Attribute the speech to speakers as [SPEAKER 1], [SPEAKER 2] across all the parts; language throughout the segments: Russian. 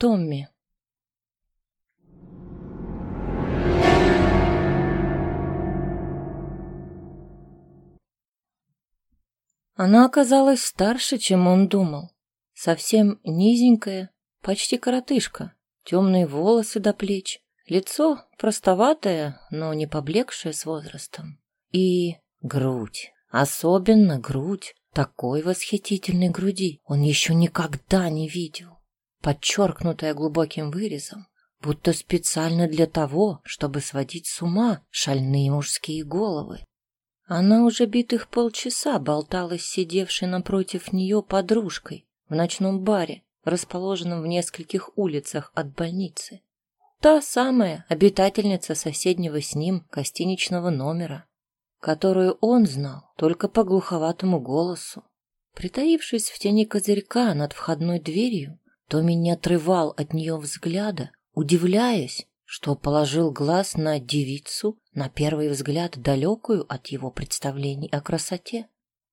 [SPEAKER 1] Томми. Она оказалась старше, чем он думал. Совсем низенькая, почти коротышка, темные волосы до плеч, лицо простоватое, но не поблекшее с возрастом. И грудь, особенно грудь, такой восхитительной груди он еще никогда не видел, подчеркнутая глубоким вырезом, будто специально для того, чтобы сводить с ума шальные мужские головы. Она уже битых полчаса болталась сидевшей напротив нее подружкой в ночном баре, расположенном в нескольких улицах от больницы. Та самая обитательница соседнего с ним гостиничного номера, которую он знал только по глуховатому голосу. Притаившись в тени козырька над входной дверью, Томми не отрывал от нее взгляда, удивляясь, что положил глаз на девицу, на первый взгляд далекую от его представлений о красоте.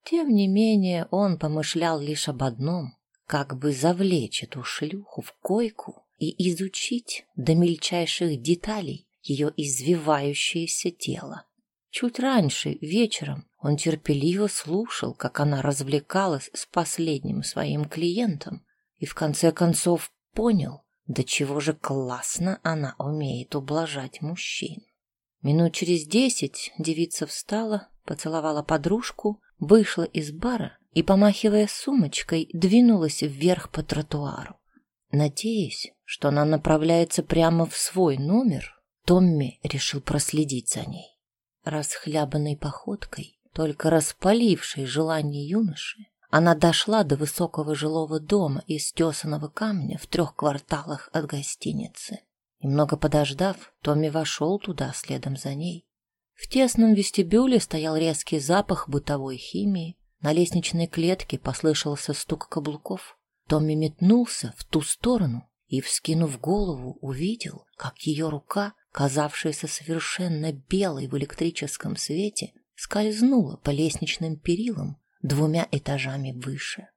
[SPEAKER 1] Тем не менее, он помышлял лишь об одном — как бы завлечь эту шлюху в койку и изучить до мельчайших деталей ее извивающееся тело. Чуть раньше, вечером, он терпеливо слушал, как она развлекалась с последним своим клиентом, и в конце концов понял, да чего же классно она умеет ублажать мужчин. Минут через десять девица встала, поцеловала подружку, вышла из бара и, помахивая сумочкой, двинулась вверх по тротуару. Надеясь, что она направляется прямо в свой номер, Томми решил проследить за ней. Расхлябанной походкой, только распалившей желание юноши, она дошла до высокого жилого дома из тесаного камня в трех кварталах от гостиницы. Немного подождав, Томми вошел туда следом за ней. В тесном вестибюле стоял резкий запах бытовой химии. На лестничной клетке послышался стук каблуков. Томми метнулся в ту сторону и, вскинув голову, увидел, как ее рука, казавшаяся совершенно белой в электрическом свете, скользнула по лестничным перилам двумя этажами выше.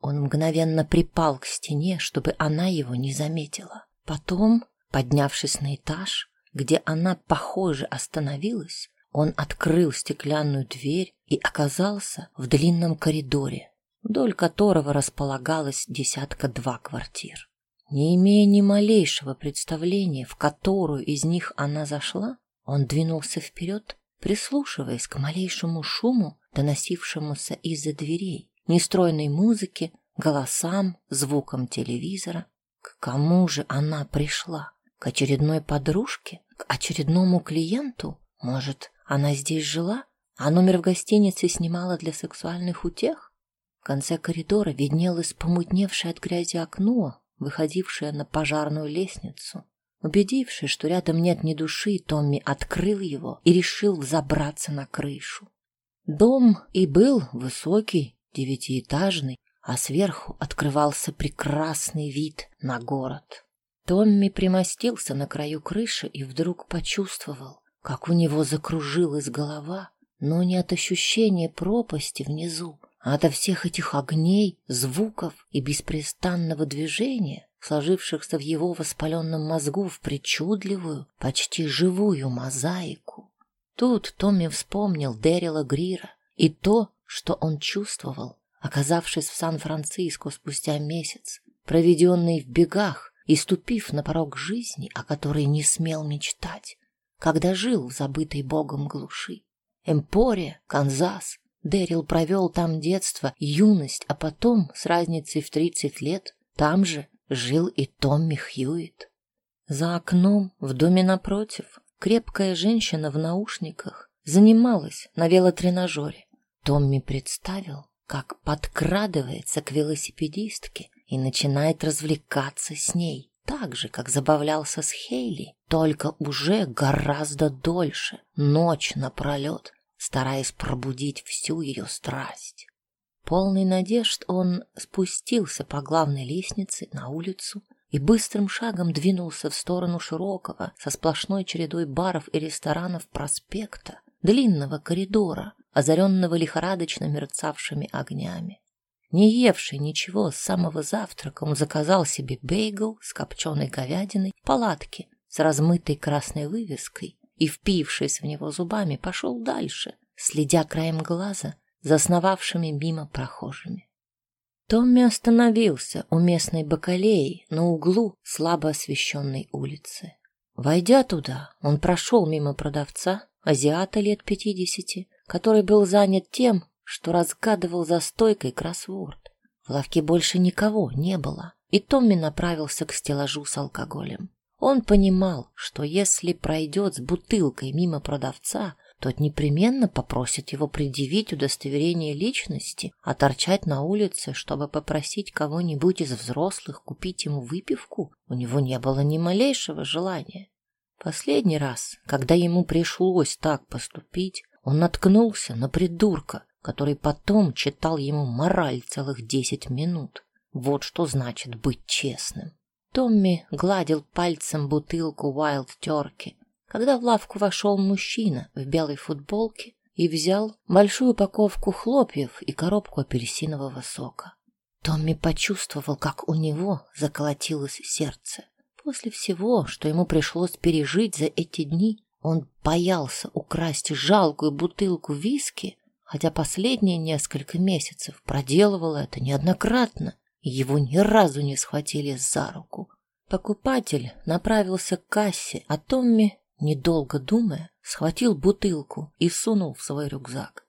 [SPEAKER 1] Он мгновенно припал к стене, чтобы она его не заметила. Потом, поднявшись на этаж, где она, похоже, остановилась, он открыл стеклянную дверь и оказался в длинном коридоре, вдоль которого располагалось десятка-два квартир. Не имея ни малейшего представления, в которую из них она зашла, он двинулся вперед, прислушиваясь к малейшему шуму, доносившемуся из-за дверей, нестройной музыке, голосам, звукам телевизора. К кому же она пришла? К очередной подружке? К очередному клиенту? Может, она здесь жила, а номер в гостинице снимала для сексуальных утех? В конце коридора виднелось помутневшее от грязи окно, выходившее на пожарную лестницу. Убедившись, что рядом нет ни души, Томми открыл его и решил взобраться на крышу. Дом и был высокий, девятиэтажный, а сверху открывался прекрасный вид на город. Томми примостился на краю крыши и вдруг почувствовал, как у него закружилась голова, но не от ощущения пропасти внизу, а от всех этих огней, звуков и беспрестанного движения, сложившихся в его воспаленном мозгу в причудливую, почти живую мозаику. Тут Томми вспомнил Дэрила Грира и то, что он чувствовал, оказавшись в Сан-Франциско спустя месяц, проведенный в бегах и ступив на порог жизни, о которой не смел мечтать, когда жил в забытой богом глуши. Эмпория, Канзас. Дэрил провел там детство, юность, а потом, с разницей в тридцать лет, там же жил и Томми Хьюитт. За окном, в доме напротив, крепкая женщина в наушниках занималась на велотренажере. Томми представил, как подкрадывается к велосипедистке и начинает развлекаться с ней, так же, как забавлялся с Хейли, только уже гораздо дольше, ночь напролет, стараясь пробудить всю ее страсть. Полный надежд он спустился по главной лестнице на улицу и быстрым шагом двинулся в сторону широкого, со сплошной чередой баров и ресторанов проспекта, длинного коридора, озаренного лихорадочно мерцавшими огнями. не евший ничего с самого завтрака, он заказал себе бейгл с копченой говядиной в палатке с размытой красной вывеской и, впившись в него зубами, пошел дальше, следя краем глаза за сновавшими мимо прохожими. Томми остановился у местной бакалеи на углу слабо освещенной улицы. Войдя туда, он прошел мимо продавца, азиата лет пятидесяти, который был занят тем, что разгадывал за стойкой кроссворд. В лавке больше никого не было, и Томми направился к стеллажу с алкоголем. Он понимал, что если пройдет с бутылкой мимо продавца, тот непременно попросит его предъявить удостоверение личности, а торчать на улице, чтобы попросить кого-нибудь из взрослых купить ему выпивку, у него не было ни малейшего желания. Последний раз, когда ему пришлось так поступить, он наткнулся на придурка, который потом читал ему мораль целых десять минут. Вот что значит быть честным. Томми гладил пальцем бутылку Wild Turkey, когда в лавку вошел мужчина в белой футболке и взял большую упаковку хлопьев и коробку апельсинового сока. Томми почувствовал, как у него заколотилось сердце. После всего, что ему пришлось пережить за эти дни, он боялся украсть жалкую бутылку виски, хотя последние несколько месяцев проделывал это неоднократно, и его ни разу не схватили за руку. Покупатель направился к кассе, а Томми, недолго думая, схватил бутылку и сунул в свой рюкзак.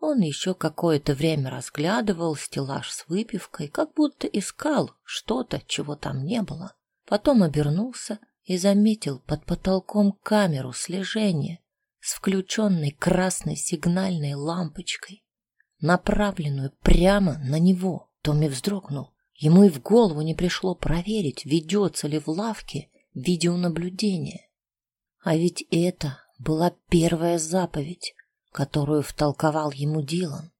[SPEAKER 1] Он еще какое-то время разглядывал стеллаж с выпивкой, как будто искал что-то, чего там не было. Потом обернулся и заметил под потолком камеру слежения с включенной красной сигнальной лампочкой, направленную прямо на него. Томми вздрогнул. Ему и в голову не пришло проверить, ведется ли в лавке видеонаблюдение. А ведь это была первая заповедь, которую втолковал ему Дилан.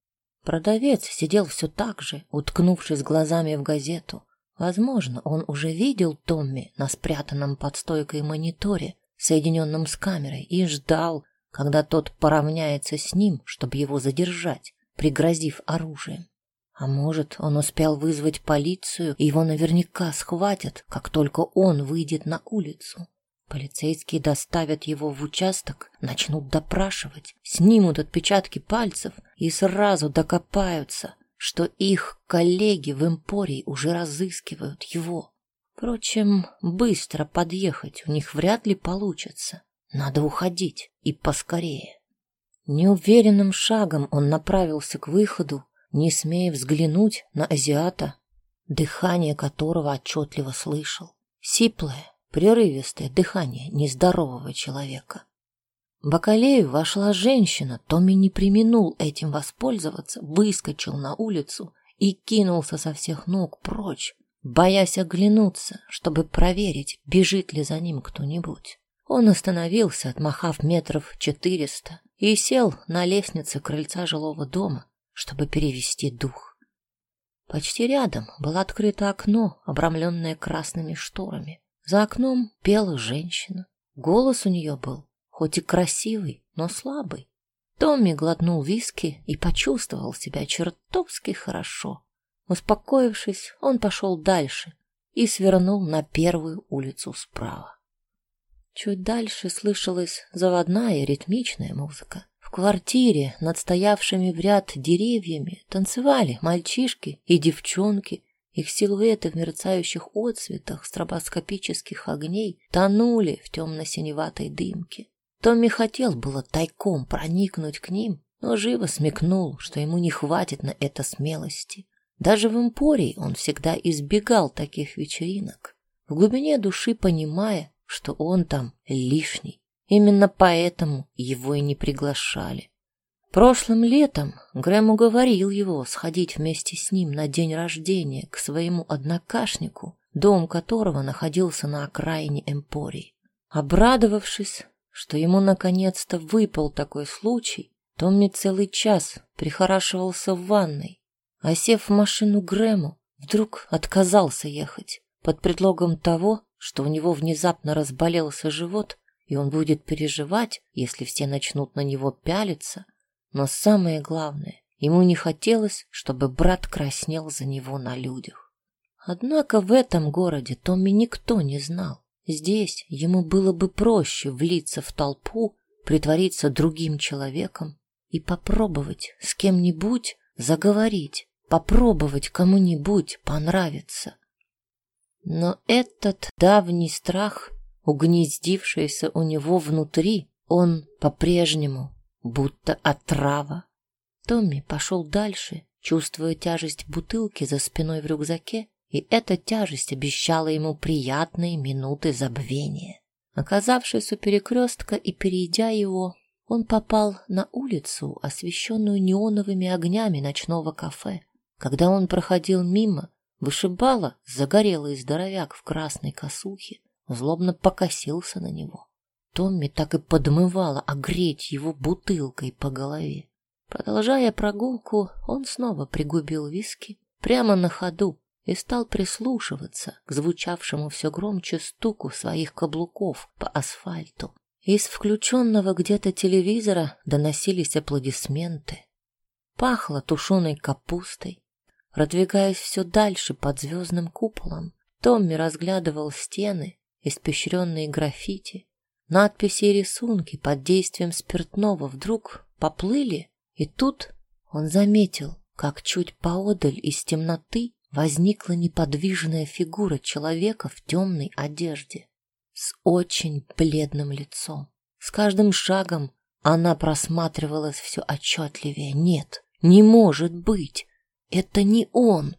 [SPEAKER 1] Продавец сидел все так же, уткнувшись глазами в газету. Возможно, он уже видел Томми на спрятанном под стойкой мониторе, соединенном с камерой, и ждал, когда тот поравняется с ним, чтобы его задержать, пригрозив оружием. А может, он успел вызвать полицию, и его наверняка схватят, как только он выйдет на улицу. Полицейские доставят его в участок, начнут допрашивать, снимут отпечатки пальцев и сразу докопаются, что их коллеги в Эмпории уже разыскивают его. Впрочем, быстро подъехать у них вряд ли получится. Надо уходить и поскорее. Неуверенным шагом он направился к выходу, не смея взглянуть на азиата, дыхание которого отчетливо слышал. Сиплое, прерывистое дыхание нездорового человека. Бакалею вошла женщина, Томми не применул этим воспользоваться, выскочил на улицу и кинулся со всех ног прочь, боясь оглянуться, чтобы проверить, бежит ли за ним кто-нибудь. Он остановился, отмахав метров четыреста, и сел на лестнице крыльца жилого дома, чтобы перевести дух. Почти рядом было открыто окно, обрамленное красными шторами. За окном пела женщина. Голос у нее был хоть и красивый, но слабый. Томми глотнул виски и почувствовал себя чертовски хорошо. Успокоившись, он пошел дальше и свернул на первую улицу справа. Чуть дальше слышалась заводная ритмичная музыка. В квартире над стоявшими в ряд деревьями танцевали мальчишки и девчонки. Их силуэты в мерцающих отцветах стробоскопических огней тонули в темно-синеватой дымке. Томми хотел было тайком проникнуть к ним, но живо смекнул, что ему не хватит на это смелости. Даже в Эмпории он всегда избегал таких вечеринок, в глубине души понимая, что он там лишний. Именно поэтому его и не приглашали. Прошлым летом Грэм уговорил его сходить вместе с ним на день рождения к своему однокашнику, дом которого находился на окраине Эмпории. Обрадовавшись, что ему наконец-то выпал такой случай, Томми целый час прихорашивался в ванной, а сев в машину Грэму, вдруг отказался ехать под предлогом того, что у него внезапно разболелся живот, и он будет переживать, если все начнут на него пялиться. Но самое главное, Ему не хотелось, чтобы брат краснел за него на людях. Однако в этом городе Томми никто не знал. Здесь ему было бы проще влиться в толпу, притвориться другим человеком и попробовать с кем-нибудь заговорить, попробовать кому-нибудь понравиться. Но этот давний страх, угнездившийся у него внутри, он по-прежнему будто отрава. Томми пошел дальше, чувствуя тяжесть бутылки за спиной в рюкзаке, и эта тяжесть обещала ему приятные минуты забвения. Оказавшись у перекрестка и перейдя его, он попал на улицу, освещенную неоновыми огнями ночного кафе. Когда он проходил мимо, вышибала загорелый здоровяк в красной косухе, злобно покосился на него. Томми так и подмывало огреть его бутылкой по голове. Продолжая прогулку, он снова пригубил виски прямо на ходу и стал прислушиваться к звучавшему все громче стуку своих каблуков по асфальту. Из включенного где-то телевизора доносились аплодисменты. Пахло тушеной капустой. Продвигаясь все дальше под звездным куполом, Томми разглядывал стены, испещренные граффити. Надписи и рисунки под действием спиртного вдруг поплыли и тут он заметил, как чуть поодаль из темноты возникла неподвижная фигура человека в темной одежде с очень бледным лицом. С каждым шагом она просматривалась все отчетливее. Нет, не может быть. Это не он.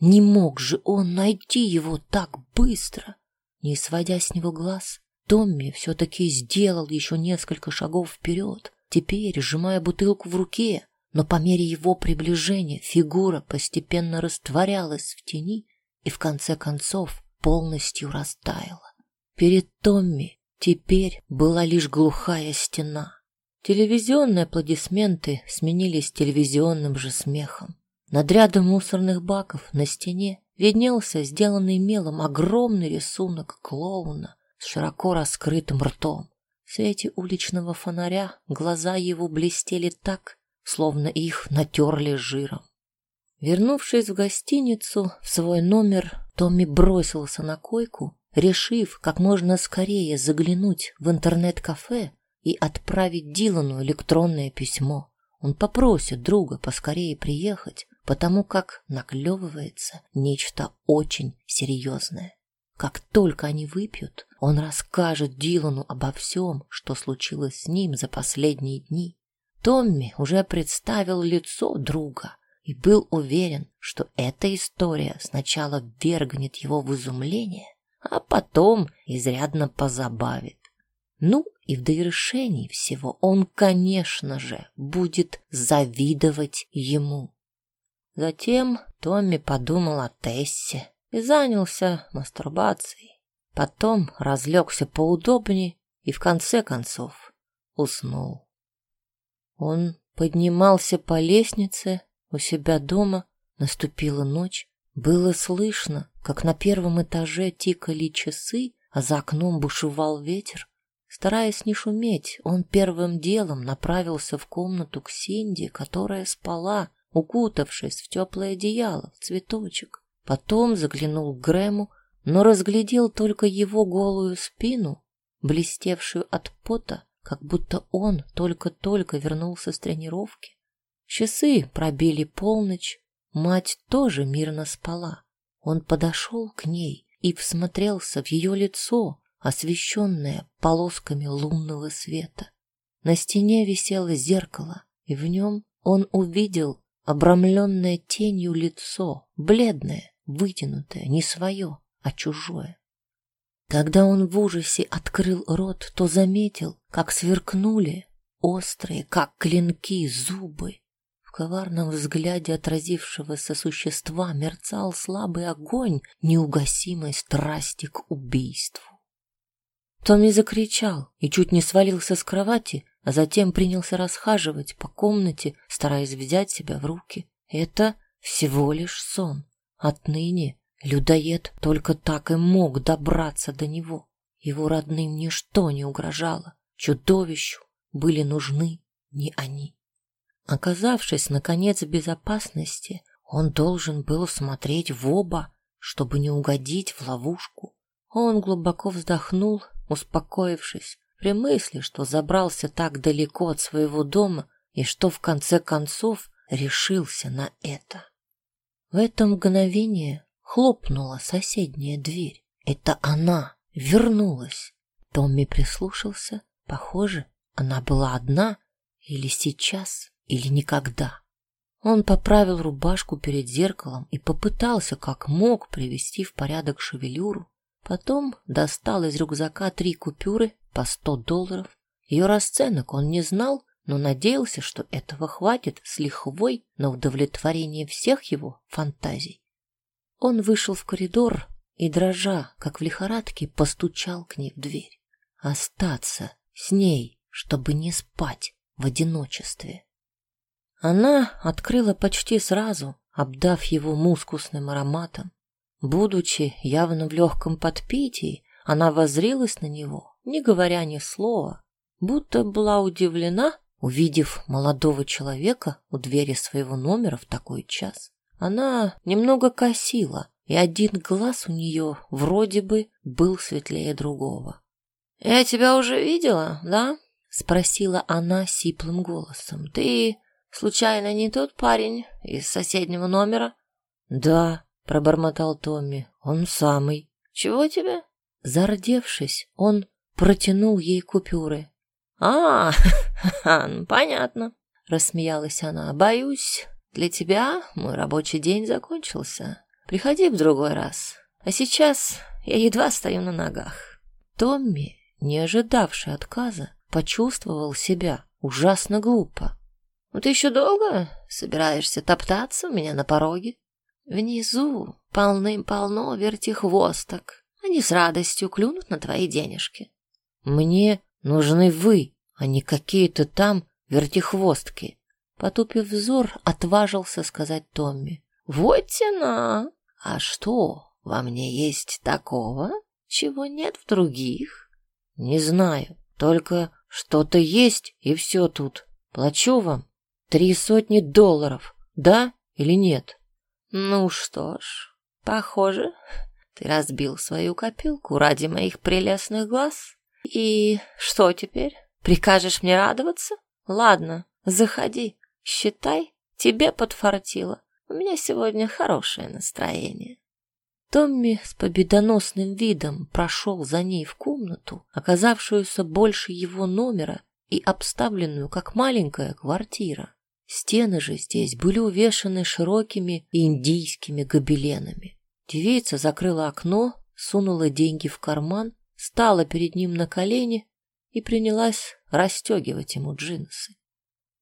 [SPEAKER 1] Не мог же он найти его так быстро. Не сводя с него глаз, Томми все-таки сделал еще несколько шагов вперед теперь сжимая бутылку в руке, но по мере его приближения фигура постепенно растворялась в тени и в конце концов полностью растаяла. Перед Томми теперь была лишь глухая стена. Телевизионные аплодисменты сменились телевизионным же смехом. Над рядом мусорных баков на стене виднелся сделанный мелом огромный рисунок клоуна с широко раскрытым ртом. В свете уличного фонаря глаза его блестели так, словно их натерли жиром. Вернувшись в гостиницу, в свой номер, Томми бросился на койку, решив как можно скорее заглянуть в интернет-кафе и отправить Дилану электронное письмо. Он попросит друга поскорее приехать, потому как наклевывается нечто очень серьезное. Как только они выпьют, он расскажет Дилану обо всем, что случилось с ним за последние дни. Томми уже представил лицо друга и был уверен, что эта история сначала ввергнет его в изумление, а потом изрядно позабавит. Ну и в довершении всего он, конечно же, будет завидовать ему. Затем Томми подумал о Тессе и занялся мастурбацией. Потом разлегся поудобнее и в конце концов уснул. Он поднимался по лестнице у себя дома, наступила ночь. Было слышно, как на первом этаже тикали часы, а за окном бушевал ветер. Стараясь не шуметь, он первым делом направился в комнату к Синди, которая спала, укутавшись в теплое одеяло, в цветочек. Потом заглянул к Грэму, но разглядел только его голую спину, блестевшую от пота, как будто он только-только вернулся с тренировки. Часы пробили полночь, мать тоже мирно спала. Он подошел к ней и всмотрелся в ее лицо, освещенное полосками лунного света. На стене висело зеркало, и в нем он увидел обрамленное тенью лицо, бледное, вытянутое, не свое, а чужое. Когда он в ужасе открыл рот, то заметил, как сверкнули острые, как клинки, зубы. В коварном взгляде отразившегося существа мерцал слабый огонь неугасимой страсти к убийству. Томми закричал и чуть не свалился с кровати, а затем принялся расхаживать по комнате, стараясь взять себя в руки. Это всего лишь сон. Отныне людоед только так и мог добраться до него. Его родным ничто не угрожало. Чудовищу были нужны не они. Оказавшись, наконец, в безопасности, он должен был смотреть в оба, чтобы не угодить в ловушку. Он глубоко вздохнул, успокоившись, при мысли, что забрался так далеко от своего дома и что в конце концов решился на это. В это мгновение хлопнула соседняя дверь. Это она вернулась. Томми прислушался. Похоже, она была одна или сейчас, или никогда. Он поправил рубашку перед зеркалом и попытался как мог привести в порядок шевелюру. Потом достал из рюкзака три купюры по сто долларов. Ее расценок он не знал, но надеялся, что этого хватит с лихвой на удовлетворение всех его фантазий. Он вышел в коридор и, дрожа, как в лихорадке, постучал к ней в дверь. Остаться с ней, чтобы не спать в одиночестве. Она открыла почти сразу, обдав его мускусным ароматом. Будучи явно в легком подпитии, она воззрилась на него, не говоря ни слова, будто была удивлена, увидев молодого человека у двери своего номера в такой час. Она немного косила, и один глаз у нее вроде бы был светлее другого. «Я тебя уже видела, да?» — спросила она сиплым голосом. «Ты Случайно не тот парень из соседнего номера? Да, пробормотал Томми. Он самый. Чего тебе? Зардевшись, он протянул ей купюры. А, ну, понятно, рассмеялась она. Боюсь, для тебя мой рабочий день закончился. Приходи в другой раз. А сейчас я едва стою на ногах. Томми, не ожидавший отказа, почувствовал себя ужасно глупо. Ну ты еще долго собираешься топтаться у меня на пороге? Внизу полным-полно вертихвосток. Они с радостью клюнут на твои денежки. Мне нужны вы, а не какие-то там вертихвостки. Потупив взор, отважился сказать Томми. Вот тяна! А что во мне есть такого, чего нет в других? Не знаю, только что-то есть, и все тут. Плачу вам Три сотни долларов, да или нет? Ну что ж, похоже, ты разбил свою копилку ради моих прелестных глаз. И что теперь? Прикажешь мне радоваться? Ладно, заходи. Считай, тебе подфартило. У меня сегодня хорошее настроение. Томми с победоносным видом прошел за ней в комнату, оказавшуюся больше его номера и обставленную как маленькая квартира. Стены же здесь были увешаны широкими индийскими гобеленами. Девица закрыла окно, сунула деньги в карман, стала перед ним на колени и принялась расстегивать ему джинсы.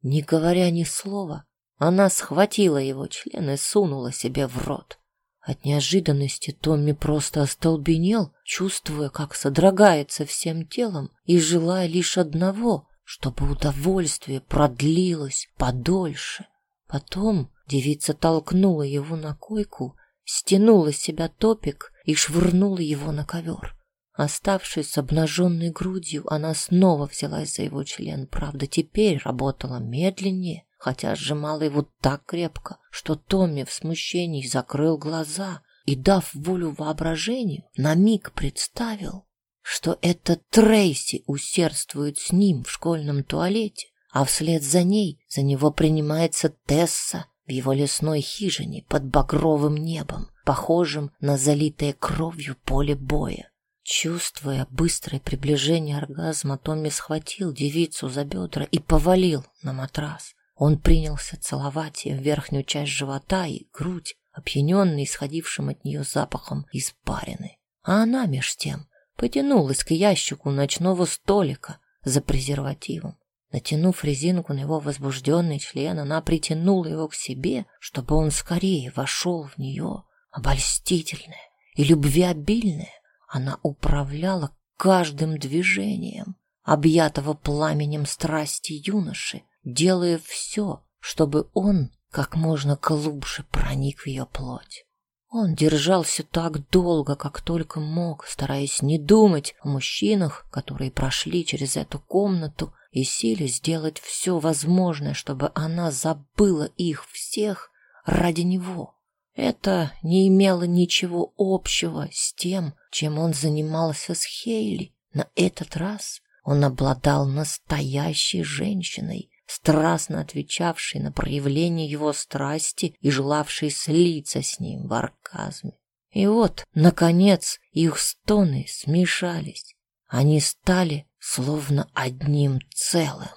[SPEAKER 1] Не говоря ни слова, она схватила его член и сунула себе в рот. От неожиданности Томми просто остолбенел, чувствуя, как содрогается всем телом и желая лишь одного чтобы удовольствие продлилось подольше. Потом девица толкнула его на койку, стянула с себя топик и швырнула его на ковер. Оставшись с обнаженной грудью, она снова взялась за его член, правда, теперь работала медленнее, хотя сжимала его так крепко, что Томми в смущении закрыл глаза и, дав волю воображению, на миг представил, что это Трейси усердствует с ним в школьном туалете, а вслед за ней за него принимается Тесса в его лесной хижине под багровым небом, похожим на залитое кровью поле боя. Чувствуя быстрое приближение оргазма, Томми схватил девицу за бедра и повалил на матрас. Он принялся целовать ее верхнюю часть живота и грудь, опьяненный исходившим от нее запахом испарины. А она меж тем потянулась к ящику ночного столика за презервативом. Натянув резинку на его возбужденный член, она притянула его к себе, чтобы он скорее вошел в нее. Обольстительная и любвеобильная, она управляла каждым движением, объятого пламенем страсти юноши, делая все, чтобы он как можно глубже проник в ее плоть. Он держался так долго, как только мог, стараясь не думать о мужчинах, которые прошли через эту комнату и силе сделать все возможное, чтобы она забыла их всех ради него. Это не имело ничего общего с тем, чем он занимался с Хейли. На этот раз он обладал настоящей женщиной, страстно отвечавшей на проявление его страсти и желавшей слиться с ним в оргазме. И вот, наконец, их стоны смешались. Они стали словно одним целым.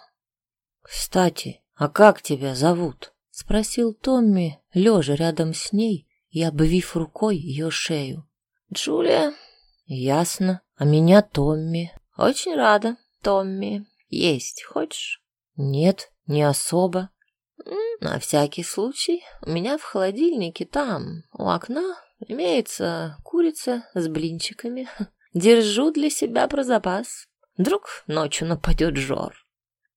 [SPEAKER 1] «Кстати, а как тебя зовут?» — спросил Томми, лежа рядом с ней и обвив рукой ее шею.
[SPEAKER 2] «Джулия?»
[SPEAKER 1] «Ясно. А меня Томми.
[SPEAKER 2] Очень рада, Томми. Есть хочешь?»
[SPEAKER 1] «Нет, не особо».
[SPEAKER 2] «На всякий случай, у меня в холодильнике там, у окна, имеется курица с блинчиками. Держу для себя про запас. Вдруг ночью нападет жор.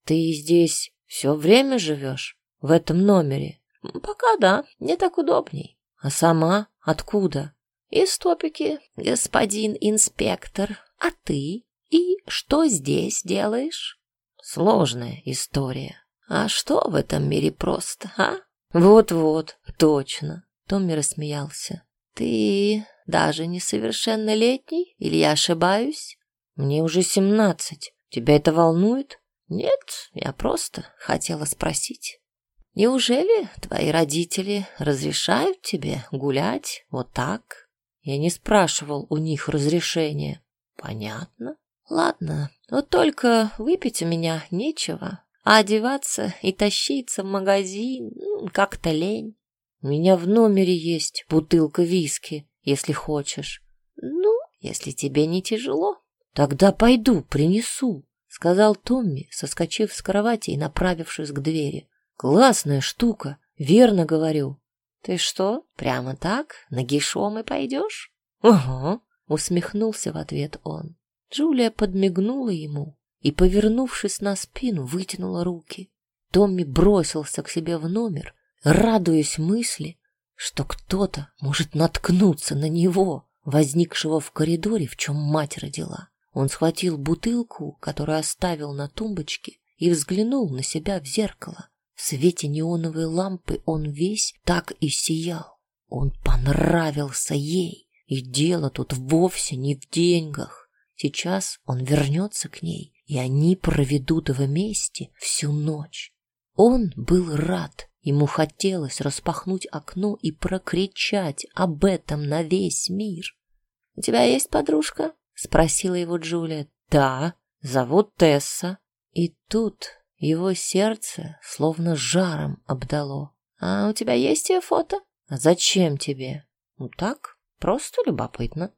[SPEAKER 1] Ты здесь все время живешь? В этом номере?
[SPEAKER 2] Пока да, не так удобней.
[SPEAKER 1] А сама откуда?
[SPEAKER 2] Из топики, господин инспектор. А ты? И что здесь делаешь?
[SPEAKER 1] Сложная история.
[SPEAKER 2] А что в этом мире просто, а?
[SPEAKER 1] Вот-вот, точно. Томми рассмеялся.
[SPEAKER 2] Ты даже несовершеннолетний? Или я ошибаюсь?
[SPEAKER 1] Мне уже семнадцать. Тебя это волнует?
[SPEAKER 2] Нет, я просто хотела спросить. Неужели твои родители разрешают тебе гулять вот так?
[SPEAKER 1] Я не спрашивал у них разрешения.
[SPEAKER 2] Понятно. Ладно, вот только выпить у меня нечего, а одеваться и тащиться в магазин ну, как-то лень.
[SPEAKER 1] У меня в номере есть бутылка виски, если хочешь.
[SPEAKER 2] Ну, если тебе не тяжело.
[SPEAKER 1] Тогда пойду, принесу, сказал Томми, соскочив с кровати и направившись к двери. Классная штука, верно говорю.
[SPEAKER 2] Ты что, прямо так, нагишом и пойдешь?
[SPEAKER 1] Ага, усмехнулся в ответ он. Джулия подмигнула ему и, повернувшись на спину, вытянула руки. Томми бросился к себе в номер, радуясь мысли, что кто-то может наткнуться на него, возникшего в коридоре, в чем мать родила. Он схватил бутылку, которую оставил на тумбочке, и взглянул на себя в зеркало. В свете неоновой лампы он весь так и сиял. Он понравился ей, и дело тут вовсе не в деньгах. Сейчас он вернется к ней, и они проведут вместе всю ночь. Он был рад, ему хотелось распахнуть окно и прокричать об этом на весь мир.
[SPEAKER 2] «У тебя есть подружка?»
[SPEAKER 1] — спросила его Джулия. «Да, зовут Тесса». И тут его сердце словно жаром обдало.
[SPEAKER 2] «А у тебя есть ее фото?»
[SPEAKER 1] «А зачем тебе?»
[SPEAKER 2] «Ну так, просто любопытно».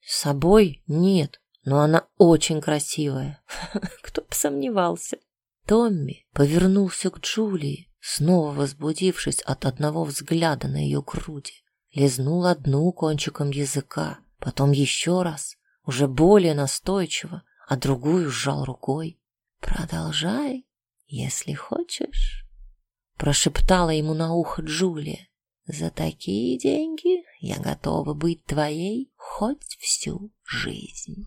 [SPEAKER 1] «С собой нет, но она очень красивая».
[SPEAKER 2] «Кто бы сомневался».
[SPEAKER 1] Томми повернулся к Джулии, снова возбудившись от одного взгляда на ее груди. Лизнул одну кончиком языка, потом еще раз, уже более настойчиво, а другую сжал рукой.
[SPEAKER 2] «Продолжай, если хочешь», —
[SPEAKER 1] прошептала ему на ухо Джулия.
[SPEAKER 2] «За такие деньги я готова быть твоей хоть всю жизнь».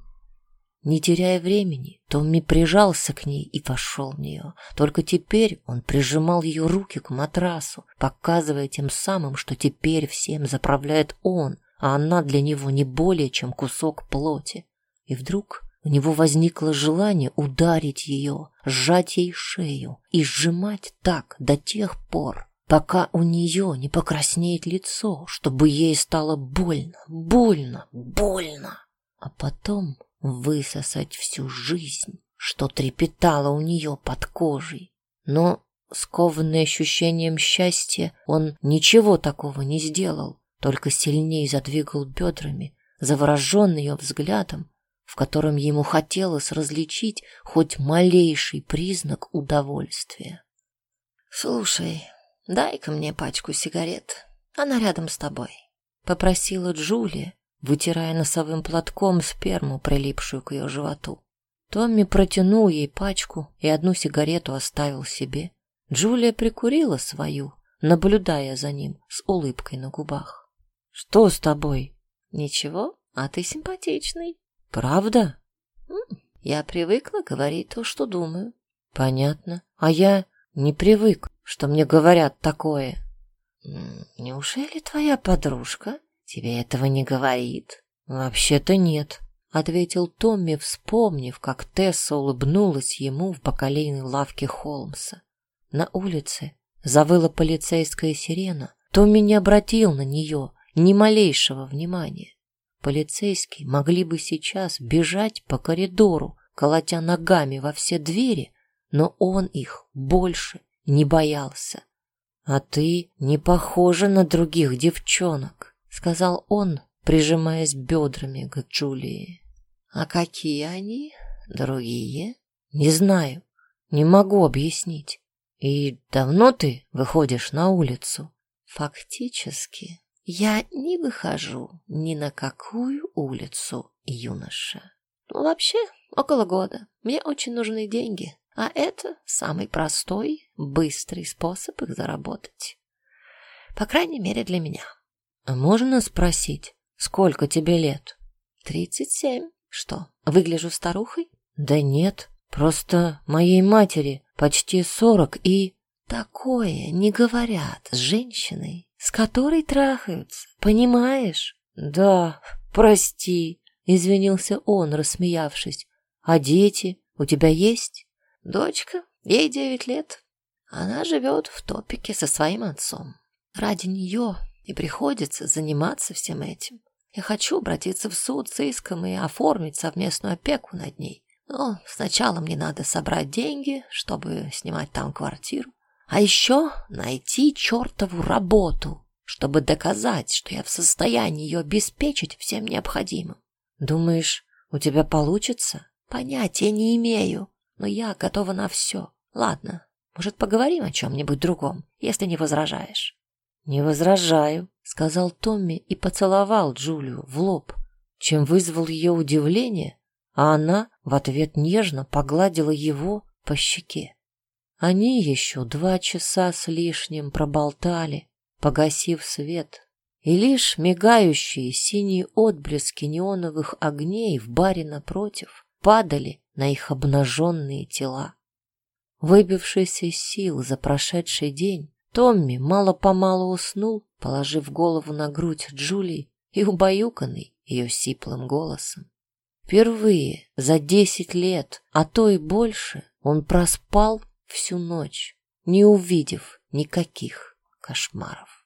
[SPEAKER 1] Не теряя времени, Томми прижался к ней и вошел в нее. Только теперь он прижимал ее руки к матрасу, показывая тем самым, что теперь всем заправляет он, а она для него не более, чем кусок плоти. И вдруг у него возникло желание ударить ее, сжать ей шею и сжимать так до тех пор, пока у нее не покраснеет лицо, чтобы ей стало больно, больно, больно. А потом высосать всю жизнь, что трепетало у нее под кожей. Но, скованный ощущением счастья, он ничего такого не сделал, только сильнее задвигал бедрами, завороженный ее взглядом, в котором ему хотелось различить хоть малейший признак удовольствия.
[SPEAKER 2] «Слушай, дай-ка мне пачку сигарет, она рядом с тобой», —
[SPEAKER 1] попросила Джулия, вытирая носовым платком сперму, прилипшую к ее животу. Томми протянул ей пачку и одну сигарету оставил себе. Джулия прикурила свою, наблюдая за ним с улыбкой на губах. «Что с тобой?»
[SPEAKER 2] «Ничего, а ты симпатичный».
[SPEAKER 1] «Правда?»
[SPEAKER 2] «Я привыкла говорить то, что думаю».
[SPEAKER 1] Понятно. А я не привык, что мне говорят такое.
[SPEAKER 2] Неужели твоя подружка тебе этого не говорит?
[SPEAKER 1] Вообще-то нет, ответил Томми, вспомнив, как Тесса улыбнулась ему в бакалейной лавке Холмса. На улице завыла полицейская сирена. Томми не обратил на нее ни малейшего внимания. Полицейские могли бы сейчас бежать по коридору, колотя ногами во все двери, но он их больше не боялся. «А ты не похожа на других девчонок», — сказал он, прижимаясь бедрами к Джулии.
[SPEAKER 2] «А какие они? Другие?»
[SPEAKER 1] «Не знаю, не могу объяснить. И давно ты выходишь на улицу?»
[SPEAKER 2] «Фактически я не выхожу ни на какую улицу, юноша. Ну, вообще, около года. Мне очень нужны деньги. А это самый простой, быстрый способ их заработать. По крайней мере, для меня.
[SPEAKER 1] А можно спросить, сколько тебе лет?
[SPEAKER 2] Тридцать семь. Что, выгляжу старухой?
[SPEAKER 1] Да нет, просто моей матери почти сорок и...
[SPEAKER 2] Такое не говорят с женщиной, с которой трахаются, понимаешь?
[SPEAKER 1] Да, прости, извинился он, рассмеявшись. А дети у тебя есть?
[SPEAKER 2] Дочка, ей девять лет. Она живет в топике со своим отцом. Ради нее и приходится заниматься всем этим. Я хочу обратиться в суд с иском и оформить совместную опеку над ней. Но сначала мне надо собрать деньги, чтобы снимать там квартиру. А еще найти чертову работу, чтобы доказать, что я в состоянии ее обеспечить всем необходимым.
[SPEAKER 1] Думаешь, у тебя получится?
[SPEAKER 2] Понятия не имею но я готова на все. Ладно, может, поговорим о чем-нибудь другом, если не возражаешь?»
[SPEAKER 1] «Не возражаю», — сказал Томми и поцеловал Джулию в лоб, чем вызвал ее удивление, а она в ответ нежно погладила его по щеке. Они еще два часа с лишним проболтали, погасив свет, и лишь мигающие синие отблески неоновых огней в баре напротив падали на их обнаженные тела. Выбившись сил за прошедший день, Томми мало-помалу уснул, положив голову на грудь Джулии и убаюканный ее сиплым голосом. Впервые за десять лет, а то и больше, он проспал всю ночь, не увидев никаких кошмаров.